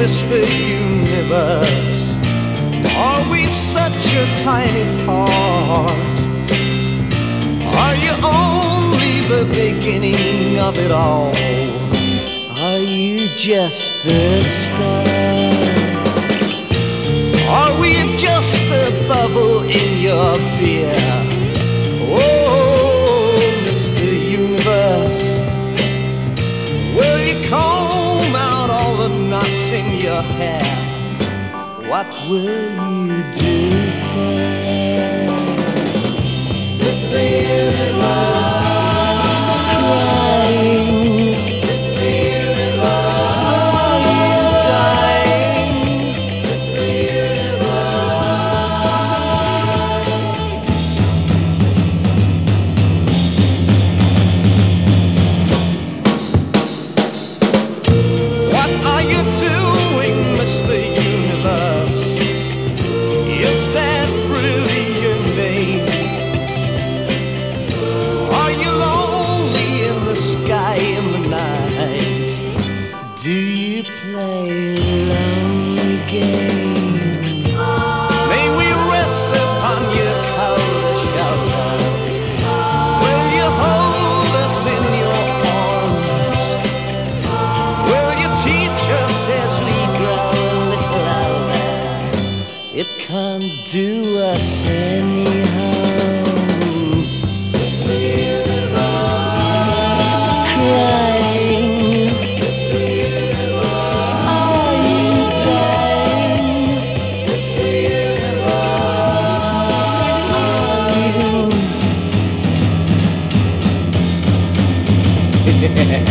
Mr. Universe? Are we such a tiny part? Are you only the beginning of it all? Are you just the start? What will you do first? This is the end It can't do us any harm. Just leave it alone. Crying. Just leave it alone. Are you dying? Just leave it alone. Are you?